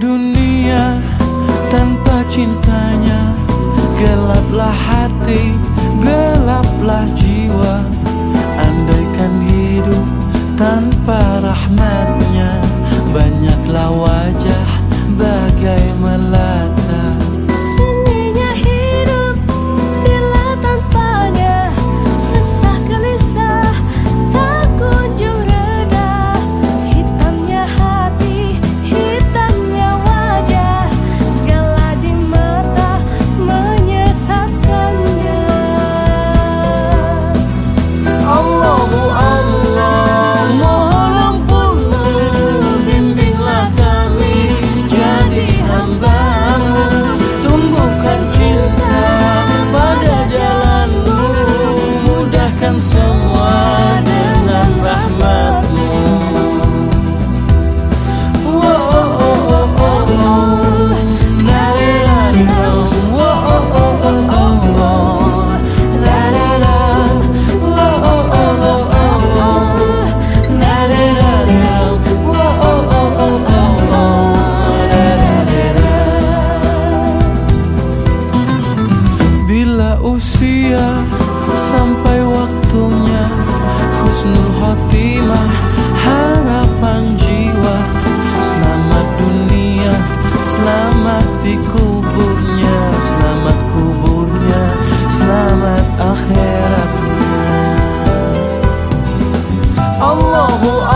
dunia tanpa cintanya. Gelaplah hati, gelaplah jiwa. Andaikan hidup tanpa rahmatnya Banyaklah wajah Allahu